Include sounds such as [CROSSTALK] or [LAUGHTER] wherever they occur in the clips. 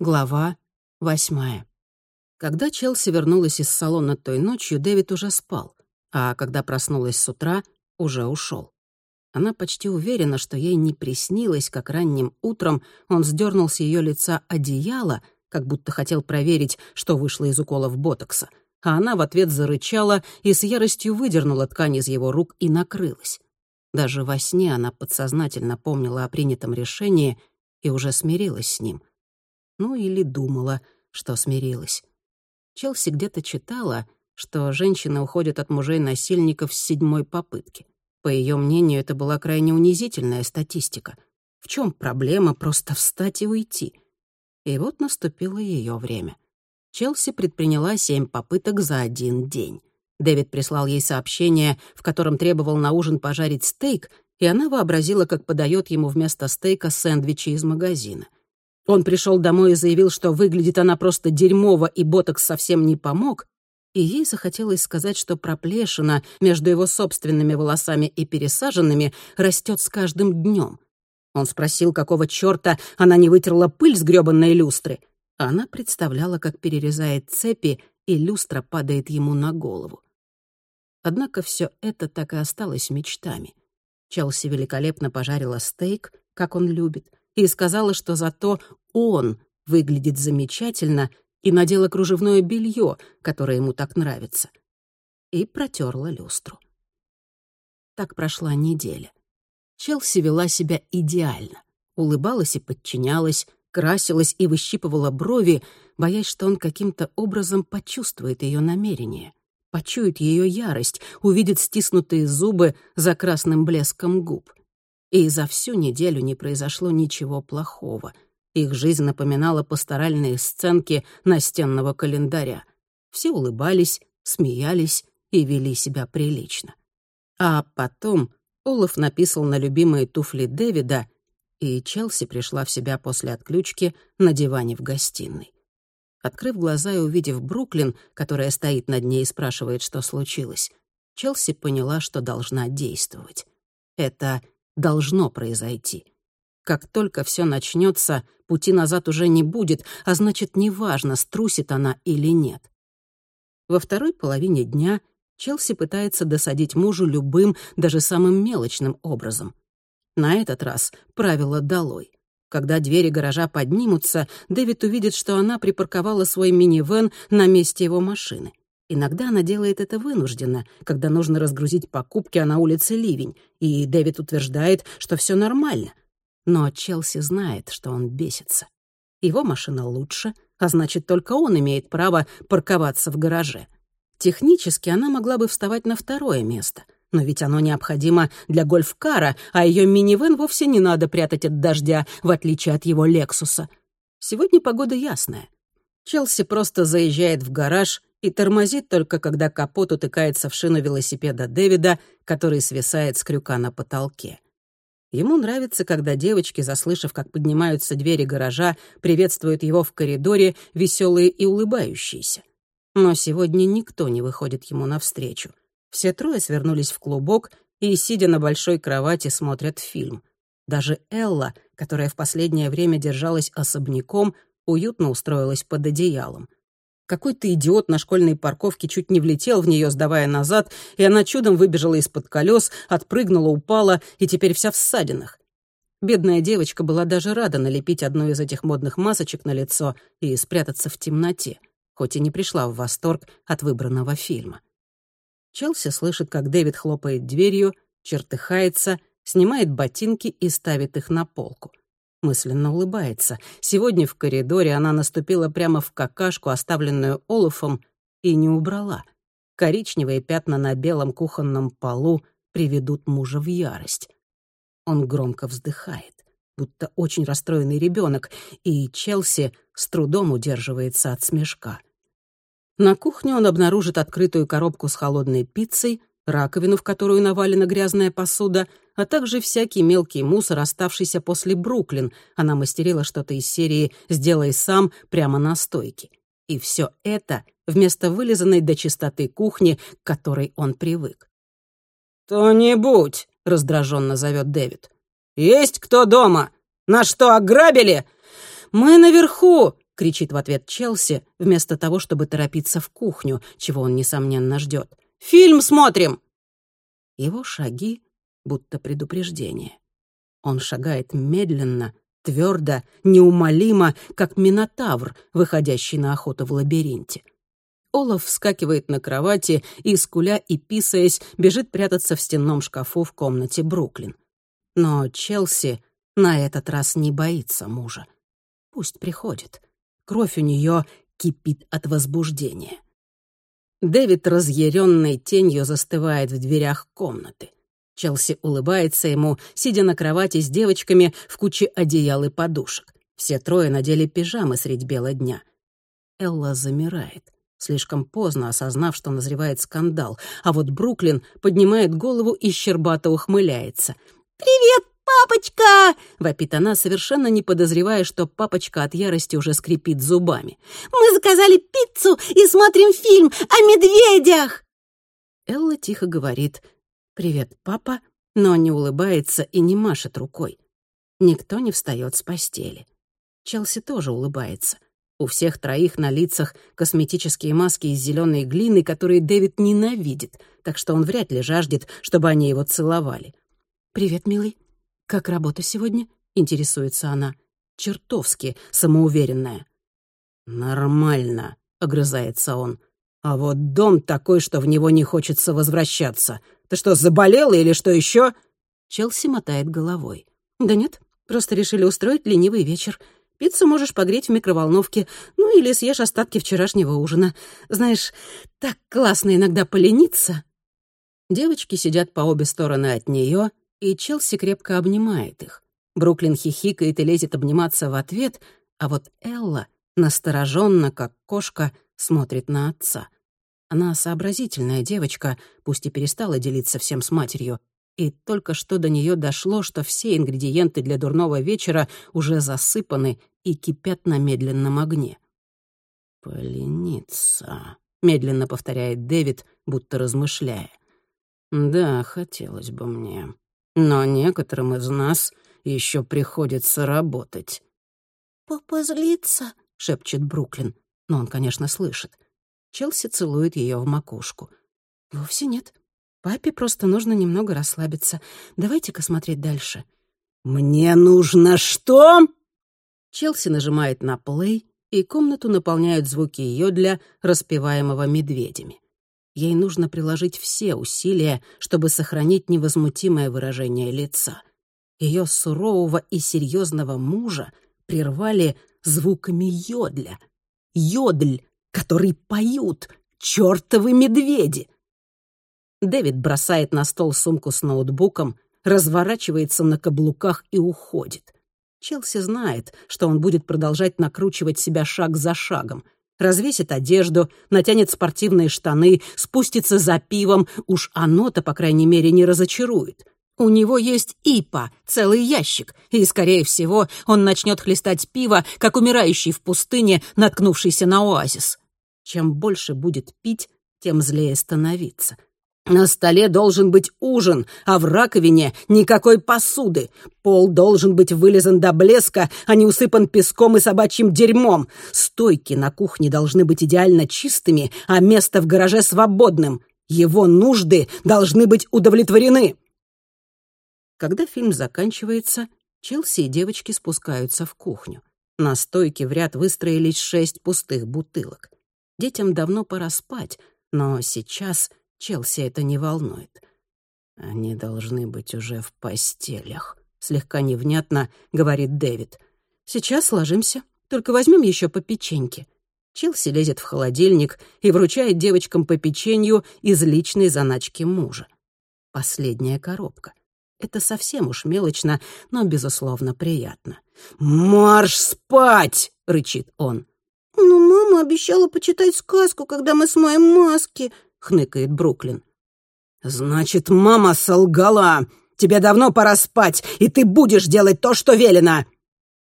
Глава восьмая. Когда Челси вернулась из салона той ночью, Дэвид уже спал, а когда проснулась с утра, уже ушел. Она почти уверена, что ей не приснилось, как ранним утром он сдернул с ее лица одеяло, как будто хотел проверить, что вышло из уколов ботокса, а она в ответ зарычала и с яростью выдернула ткань из его рук и накрылась. Даже во сне она подсознательно помнила о принятом решении и уже смирилась с ним — ну или думала, что смирилась. Челси где-то читала, что женщины уходят от мужей-насильников с седьмой попытки. По ее мнению, это была крайне унизительная статистика. В чем проблема просто встать и уйти? И вот наступило ее время. Челси предприняла семь попыток за один день. Дэвид прислал ей сообщение, в котором требовал на ужин пожарить стейк, и она вообразила, как подает ему вместо стейка сэндвичи из магазина. Он пришел домой и заявил, что выглядит она просто дерьмово, и ботокс совсем не помог, и ей захотелось сказать, что проплешина между его собственными волосами и пересаженными растет с каждым днем. Он спросил, какого чёрта она не вытерла пыль с грёбанной люстры. Она представляла, как перерезает цепи, и люстра падает ему на голову. Однако всё это так и осталось мечтами. Челси великолепно пожарила стейк, как он любит, и сказала, что зато он выглядит замечательно и надела кружевное белье, которое ему так нравится. И протерла люстру. Так прошла неделя. Челси вела себя идеально. Улыбалась и подчинялась, красилась и выщипывала брови, боясь, что он каким-то образом почувствует ее намерение, почует ее ярость, увидит стиснутые зубы за красным блеском губ. И за всю неделю не произошло ничего плохого. Их жизнь напоминала пасторальные сценки настенного календаря. Все улыбались, смеялись и вели себя прилично. А потом Олаф написал на любимые туфли Дэвида, и Челси пришла в себя после отключки на диване в гостиной. Открыв глаза и увидев Бруклин, которая стоит над ней и спрашивает, что случилось, Челси поняла, что должна действовать. Это должно произойти. Как только все начнется, пути назад уже не будет, а значит, неважно, струсит она или нет. Во второй половине дня Челси пытается досадить мужу любым, даже самым мелочным образом. На этот раз правило долой. Когда двери гаража поднимутся, Дэвид увидит, что она припарковала свой минивэн на месте его машины. Иногда она делает это вынужденно, когда нужно разгрузить покупки, а на улице ливень, и Дэвид утверждает, что все нормально. Но Челси знает, что он бесится. Его машина лучше, а значит, только он имеет право парковаться в гараже. Технически она могла бы вставать на второе место, но ведь оно необходимо для гольф-кара, а ее минивэн вовсе не надо прятать от дождя, в отличие от его «Лексуса». Сегодня погода ясная. Челси просто заезжает в гараж и тормозит только, когда капот утыкается в шину велосипеда Дэвида, который свисает с крюка на потолке. Ему нравится, когда девочки, заслышав, как поднимаются двери гаража, приветствуют его в коридоре, веселые и улыбающиеся. Но сегодня никто не выходит ему навстречу. Все трое свернулись в клубок и, сидя на большой кровати, смотрят фильм. Даже Элла, которая в последнее время держалась особняком, уютно устроилась под одеялом. Какой-то идиот на школьной парковке чуть не влетел в нее, сдавая назад, и она чудом выбежала из-под колес, отпрыгнула, упала и теперь вся в ссадинах. Бедная девочка была даже рада налепить одну из этих модных масочек на лицо и спрятаться в темноте, хоть и не пришла в восторг от выбранного фильма. Челси слышит, как Дэвид хлопает дверью, чертыхается, снимает ботинки и ставит их на полку мысленно улыбается. Сегодня в коридоре она наступила прямо в какашку, оставленную Олафом, и не убрала. Коричневые пятна на белом кухонном полу приведут мужа в ярость. Он громко вздыхает, будто очень расстроенный ребенок, и Челси с трудом удерживается от смешка. На кухне он обнаружит открытую коробку с холодной пиццей, раковину, в которую навалена грязная посуда, а также всякий мелкий мусор, оставшийся после Бруклин. Она мастерила что-то из серии «Сделай сам» прямо на стойке. И все это вместо вылизанной до чистоты кухни, к которой он привык. «Кто-нибудь!» — раздраженно зовет Дэвид. «Есть кто дома? На что, ограбили?» «Мы наверху!» — кричит в ответ Челси, вместо того, чтобы торопиться в кухню, чего он, несомненно, ждет. «Фильм смотрим!» Его шаги будто предупреждение. Он шагает медленно, твердо, неумолимо, как минотавр, выходящий на охоту в лабиринте. Олаф вскакивает на кровати и, скуля и писаясь, бежит прятаться в стенном шкафу в комнате Бруклин. Но Челси на этот раз не боится мужа. Пусть приходит. Кровь у нее кипит от возбуждения. Дэвид разъяренной тенью застывает в дверях комнаты. Челси улыбается ему, сидя на кровати с девочками в куче одеял и подушек. Все трое надели пижамы средь бела дня. Элла замирает, слишком поздно осознав, что назревает скандал, а вот Бруклин поднимает голову и щербато ухмыляется. «Привет, «Папочка!» — вопит она, совершенно не подозревая, что папочка от ярости уже скрипит зубами. «Мы заказали пиццу и смотрим фильм о медведях!» Элла тихо говорит «Привет, папа», но не улыбается и не машет рукой. Никто не встает с постели. Челси тоже улыбается. У всех троих на лицах косметические маски из зеленой глины, которые Дэвид ненавидит, так что он вряд ли жаждет, чтобы они его целовали. «Привет, милый», «Как работа сегодня?» — интересуется она. Чертовски самоуверенная. «Нормально», — огрызается он. «А вот дом такой, что в него не хочется возвращаться. Ты что, заболела или что еще? Челси мотает головой. «Да нет, просто решили устроить ленивый вечер. Пиццу можешь погреть в микроволновке, ну или съешь остатки вчерашнего ужина. Знаешь, так классно иногда полениться». Девочки сидят по обе стороны от нее и Челси крепко обнимает их. Бруклин хихикает и лезет обниматься в ответ, а вот Элла настороженно, как кошка, смотрит на отца. Она сообразительная девочка, пусть и перестала делиться всем с матерью, и только что до нее дошло, что все ингредиенты для дурного вечера уже засыпаны и кипят на медленном огне. «Полениться», — медленно повторяет Дэвид, будто размышляя. «Да, хотелось бы мне. Но некоторым из нас еще приходится работать». «Папа злится», — шепчет Бруклин. Но он, конечно, слышит. Челси целует ее в макушку. «Вовсе нет. Папе просто нужно немного расслабиться. Давайте-ка смотреть дальше». «Мне нужно что?» Челси нажимает на плей, и комнату наполняют звуки йодля, распеваемого медведями. Ей нужно приложить все усилия, чтобы сохранить невозмутимое выражение лица. Ее сурового и серьезного мужа прервали звуками йодля. Йодль, который поют чертовы медведи. Дэвид бросает на стол сумку с ноутбуком, разворачивается на каблуках и уходит. Челси знает, что он будет продолжать накручивать себя шаг за шагом — развесит одежду, натянет спортивные штаны, спустится за пивом, уж оно-то, по крайней мере, не разочарует. У него есть ипа, целый ящик, и, скорее всего, он начнет хлестать пиво, как умирающий в пустыне, наткнувшийся на оазис. Чем больше будет пить, тем злее становиться. На столе должен быть ужин, а в раковине никакой посуды. Пол должен быть вылизан до блеска, а не усыпан песком и собачьим дерьмом. Стойки на кухне должны быть идеально чистыми, а место в гараже свободным. Его нужды должны быть удовлетворены. Когда фильм заканчивается, Челси и девочки спускаются в кухню. На стойке в ряд выстроились шесть пустых бутылок. Детям давно пора спать, но сейчас Челси это не волнует. Они должны быть уже в постелях, слегка невнятно говорит Дэвид. Сейчас ложимся, только возьмем еще по печеньке. Челси лезет в холодильник и вручает девочкам по печенью из личной заначки мужа. Последняя коробка. Это совсем уж мелочно, но, безусловно, приятно. «Марш спать!» — рычит он. «Но мама обещала почитать сказку, когда мы смоем маски», — хныкает Бруклин. «Значит, мама солгала. Тебе давно пора спать, и ты будешь делать то, что велено!»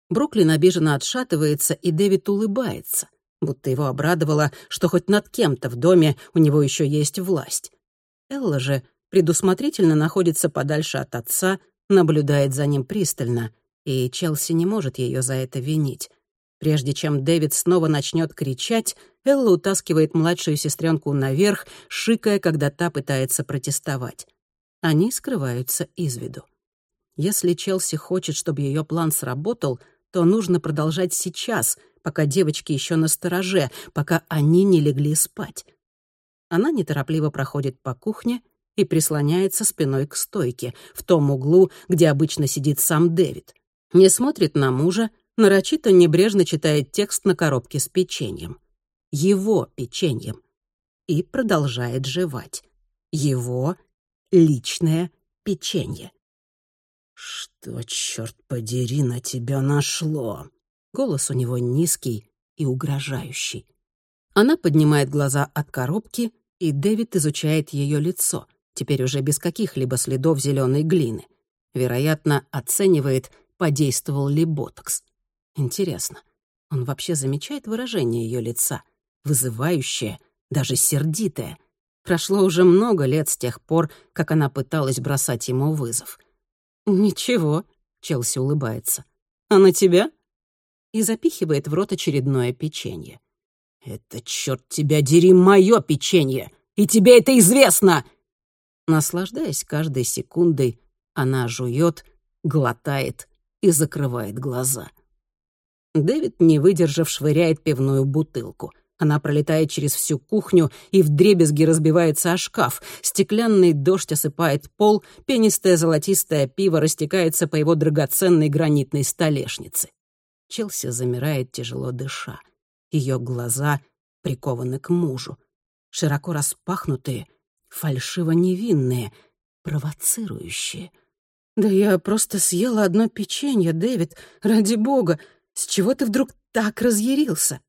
Бруклин обиженно отшатывается, и Дэвид улыбается, будто его обрадовало, что хоть над кем-то в доме у него еще есть власть. Элла же предусмотрительно находится подальше от отца, наблюдает за ним пристально, и Челси не может ее за это винить. Прежде чем Дэвид снова начнет кричать, Элла утаскивает младшую сестренку наверх, шикая, когда та пытается протестовать. Они скрываются из виду. Если Челси хочет, чтобы ее план сработал, то нужно продолжать сейчас, пока девочки еще на стороже, пока они не легли спать. Она неторопливо проходит по кухне и прислоняется спиной к стойке, в том углу, где обычно сидит сам Дэвид. Не смотрит на мужа, нарочито небрежно читает текст на коробке с печеньем. Его печеньем. И продолжает жевать. Его личное печенье. «Что, черт подери, на тебя нашло?» Голос у него низкий и угрожающий. Она поднимает глаза от коробки, и Дэвид изучает ее лицо, теперь уже без каких-либо следов зеленой глины. Вероятно, оценивает, подействовал ли ботокс. Интересно, он вообще замечает выражение ее лица? Вызывающее, даже сердитое. Прошло уже много лет с тех пор, как она пыталась бросать ему вызов. «Ничего», — Челси улыбается. «А на тебя?» И запихивает в рот очередное печенье. «Это, черт тебя дери, мое печенье! И тебе это известно!» Наслаждаясь каждой секундой, она жует, глотает и закрывает глаза. Дэвид, не выдержав, швыряет пивную бутылку. Она пролетает через всю кухню и вдребезги разбивается о шкаф. Стеклянный дождь осыпает пол, пенистое золотистое пиво растекается по его драгоценной гранитной столешнице. Челси замирает, тяжело дыша. Ее глаза прикованы к мужу. Широко распахнутые, фальшиво невинные, провоцирующие. «Да я просто съела одно печенье, Дэвид, ради бога. С чего ты вдруг так разъярился?»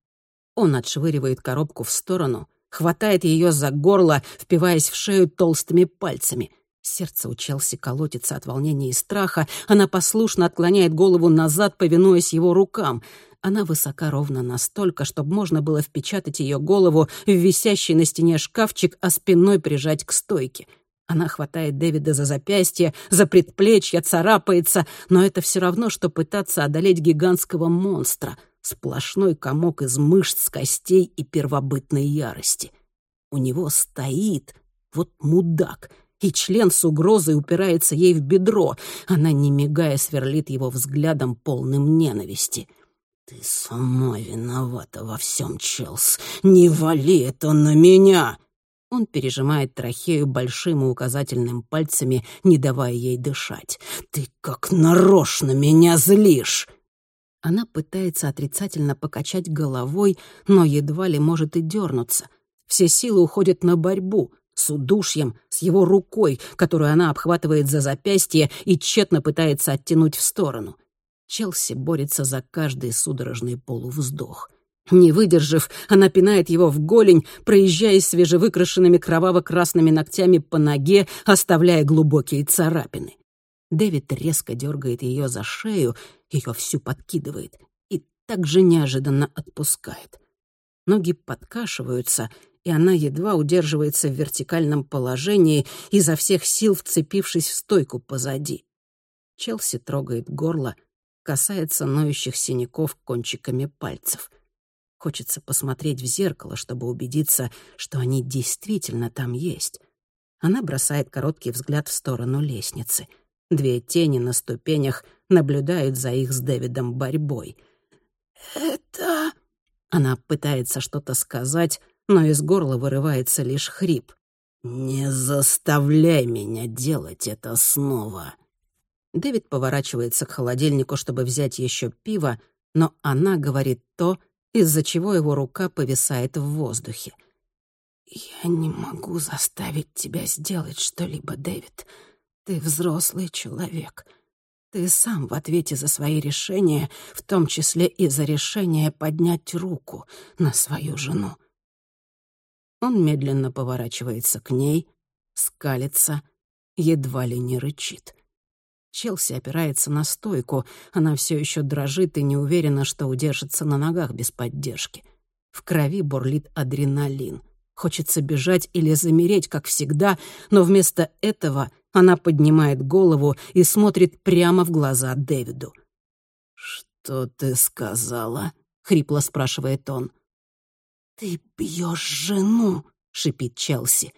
Он отшвыривает коробку в сторону, хватает ее за горло, впиваясь в шею толстыми пальцами. Сердце у Челси колотится от волнения и страха. Она послушно отклоняет голову назад, повинуясь его рукам. Она высока ровно настолько, чтобы можно было впечатать ее голову в висящий на стене шкафчик, а спиной прижать к стойке. Она хватает Дэвида за запястье, за предплечье, царапается, но это все равно, что пытаться одолеть гигантского монстра, сплошной комок из мышц, костей и первобытной ярости. У него стоит вот мудак, и член с угрозой упирается ей в бедро. Она, не мигая, сверлит его взглядом, полным ненависти. «Ты сама виновата во всем, Челс. Не вали это на меня!» Он пережимает трахею большим и указательным пальцами, не давая ей дышать. «Ты как нарочно меня злишь!» Она пытается отрицательно покачать головой, но едва ли может и дернуться. Все силы уходят на борьбу с удушьем, с его рукой, которую она обхватывает за запястье и тщетно пытается оттянуть в сторону. Челси борется за каждый судорожный полувздох. Не выдержав, она пинает его в голень, проезжаясь свежевыкрашенными кроваво-красными ногтями по ноге, оставляя глубокие царапины. Дэвид резко дергает ее за шею, ее всю подкидывает и так же неожиданно отпускает. Ноги подкашиваются, и она едва удерживается в вертикальном положении, изо всех сил вцепившись в стойку позади. Челси трогает горло, касается ноющих синяков кончиками пальцев. Хочется посмотреть в зеркало, чтобы убедиться, что они действительно там есть. Она бросает короткий взгляд в сторону лестницы. Две тени на ступенях наблюдают за их с Дэвидом борьбой. «Это...» Она пытается что-то сказать, но из горла вырывается лишь хрип. «Не заставляй меня делать это снова!» Дэвид поворачивается к холодильнику, чтобы взять еще пиво, но она говорит то, из-за чего его рука повисает в воздухе. «Я не могу заставить тебя сделать что-либо, Дэвид. Ты взрослый человек. Ты сам в ответе за свои решения, в том числе и за решение поднять руку на свою жену». Он медленно поворачивается к ней, скалится, едва ли не рычит. Челси опирается на стойку. Она все еще дрожит и не уверена, что удержится на ногах без поддержки. В крови бурлит адреналин. Хочется бежать или замереть, как всегда, но вместо этого она поднимает голову и смотрит прямо в глаза Дэвиду. «Что ты сказала?» — хрипло спрашивает он. «Ты бьешь жену!» — шипит Челси.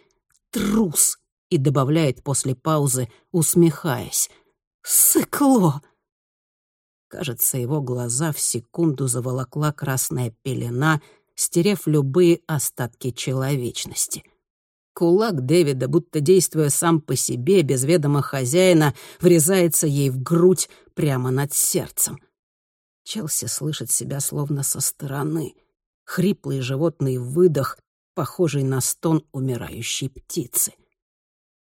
«Трус!» — и добавляет после паузы, усмехаясь. «Сыкло!» Кажется, его глаза в секунду заволокла красная пелена, стерев любые остатки человечности. Кулак Дэвида, будто действуя сам по себе, без ведома хозяина, врезается ей в грудь прямо над сердцем. Челси слышит себя словно со стороны. Хриплый животный выдох, похожий на стон умирающей птицы.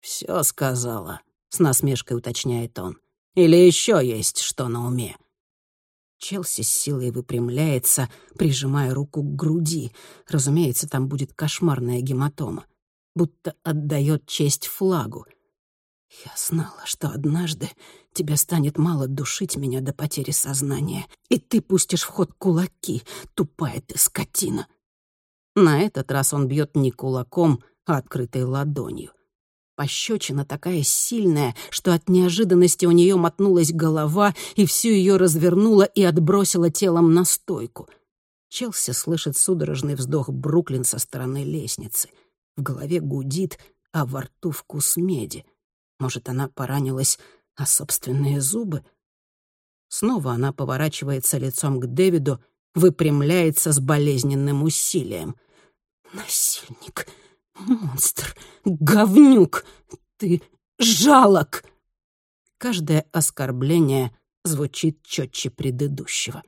«Всё сказала», — с насмешкой уточняет он. «Или ещё есть что на уме?» Челси с силой выпрямляется, прижимая руку к груди. Разумеется, там будет кошмарная гематома. Будто отдает честь флагу — я знала, что однажды тебе станет мало душить меня до потери сознания, и ты пустишь в ход кулаки, тупая ты скотина. На этот раз он бьет не кулаком, а открытой ладонью. Пощечина такая сильная, что от неожиданности у нее мотнулась голова и всю ее развернула и отбросила телом на стойку. Челси слышит судорожный вздох Бруклин со стороны лестницы. В голове гудит, а во рту вкус меди — может, она поранилась о собственные зубы? Снова она поворачивается лицом к Дэвиду, выпрямляется с болезненным усилием. «Насильник, монстр, говнюк, ты жалок!» Каждое оскорбление звучит четче предыдущего.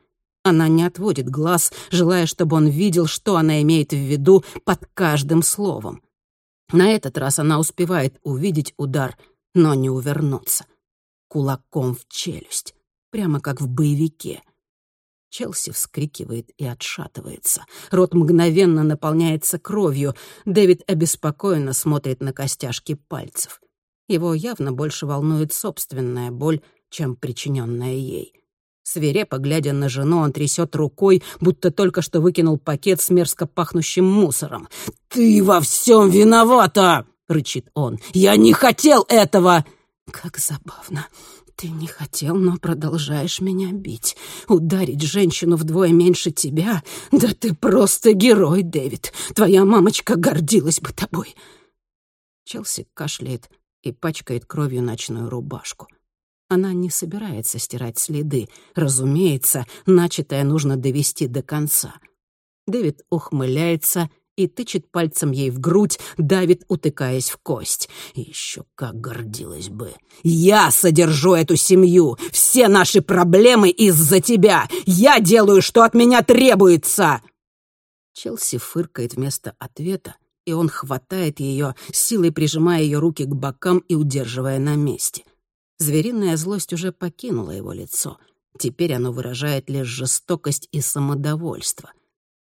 Она не отводит глаз, желая, чтобы он видел, что она имеет в виду под каждым словом. На этот раз она успевает увидеть удар — но не увернуться. Кулаком в челюсть, прямо как в боевике. Челси вскрикивает и отшатывается. Рот мгновенно наполняется кровью. Дэвид обеспокоенно смотрит на костяшки пальцев. Его явно больше волнует собственная боль, чем причиненная ей. Свирепо глядя на жену, он трясет рукой, будто только что выкинул пакет с мерзко пахнущим мусором. «Ты во всем виновата!» — рычит он. «Я не хотел этого!» «Как забавно. Ты не хотел, но продолжаешь меня бить. Ударить женщину вдвое меньше тебя? Да ты просто герой, Дэвид. Твоя мамочка гордилась бы тобой». Челси кашляет и пачкает кровью ночную рубашку. Она не собирается стирать следы. Разумеется, начатое нужно довести до конца. Дэвид ухмыляется и тычет пальцем ей в грудь, давит, утыкаясь в кость. Еще как гордилась бы. «Я содержу эту семью! Все наши проблемы из-за тебя! Я делаю, что от меня требуется!» Челси фыркает вместо ответа, и он хватает ее, силой прижимая ее руки к бокам и удерживая на месте. Звериная злость уже покинула его лицо. Теперь оно выражает лишь жестокость и самодовольство —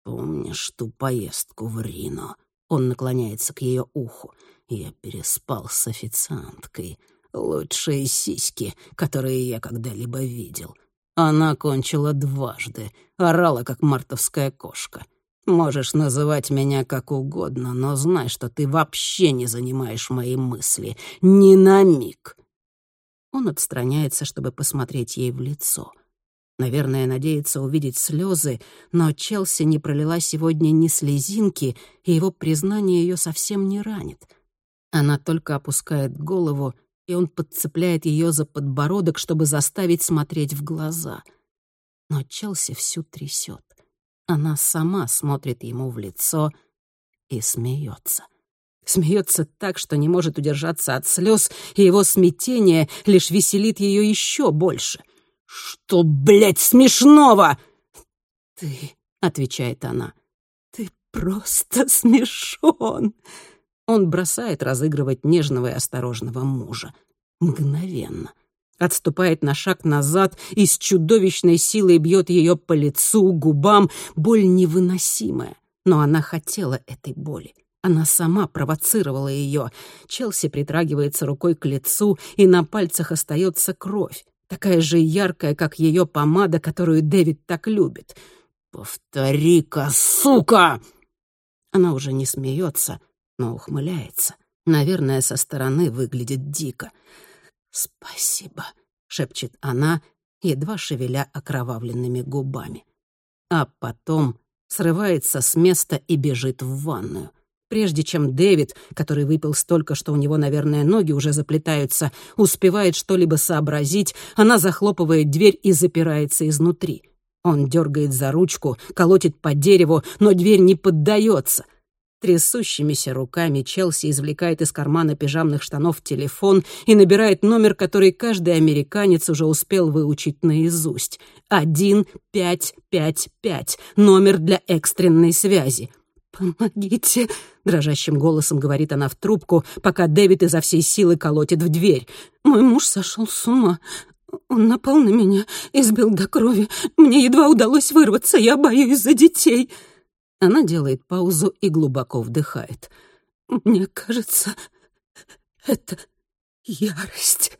«Помнишь ту поездку в Рино?» Он наклоняется к ее уху. «Я переспал с официанткой. Лучшие сиськи, которые я когда-либо видел. Она кончила дважды, орала, как мартовская кошка. Можешь называть меня как угодно, но знай, что ты вообще не занимаешь мои мысли. Ни на миг!» Он отстраняется, чтобы посмотреть ей в лицо — Наверное, надеется увидеть слезы, но Челси не пролила сегодня ни слезинки, и его признание ее совсем не ранит. Она только опускает голову, и он подцепляет ее за подбородок, чтобы заставить смотреть в глаза. Но Челси всю трясет. Она сама смотрит ему в лицо и смеется. Смеется так, что не может удержаться от слез, и его смятение лишь веселит ее еще больше — «Что, блядь, смешного?» «Ты», — отвечает она, — «ты просто [LAUGHS] смешон». Он бросает разыгрывать нежного и осторожного мужа. Мгновенно. Отступает на шаг назад и с чудовищной силой бьет ее по лицу, губам. Боль невыносимая, но она хотела этой боли. Она сама провоцировала ее. Челси притрагивается рукой к лицу, и на пальцах остается кровь такая же яркая, как ее помада, которую Дэвид так любит. «Повтори-ка, сука!» Она уже не смеется, но ухмыляется. Наверное, со стороны выглядит дико. «Спасибо», — шепчет она, едва шевеля окровавленными губами. а потом срывается с места и бежит в ванную. Прежде чем Дэвид, который выпил столько, что у него, наверное, ноги уже заплетаются, успевает что-либо сообразить, она захлопывает дверь и запирается изнутри. Он дергает за ручку, колотит по дереву, но дверь не поддается. Трясущимися руками Челси извлекает из кармана пижамных штанов телефон и набирает номер, который каждый американец уже успел выучить наизусть. Один пять пять пять. Номер для экстренной связи. «Помогите!» — дрожащим голосом говорит она в трубку, пока Дэвид изо всей силы колотит в дверь. «Мой муж сошел с ума. Он напал на меня, избил до крови. Мне едва удалось вырваться, я боюсь за детей». Она делает паузу и глубоко вдыхает. «Мне кажется, это ярость».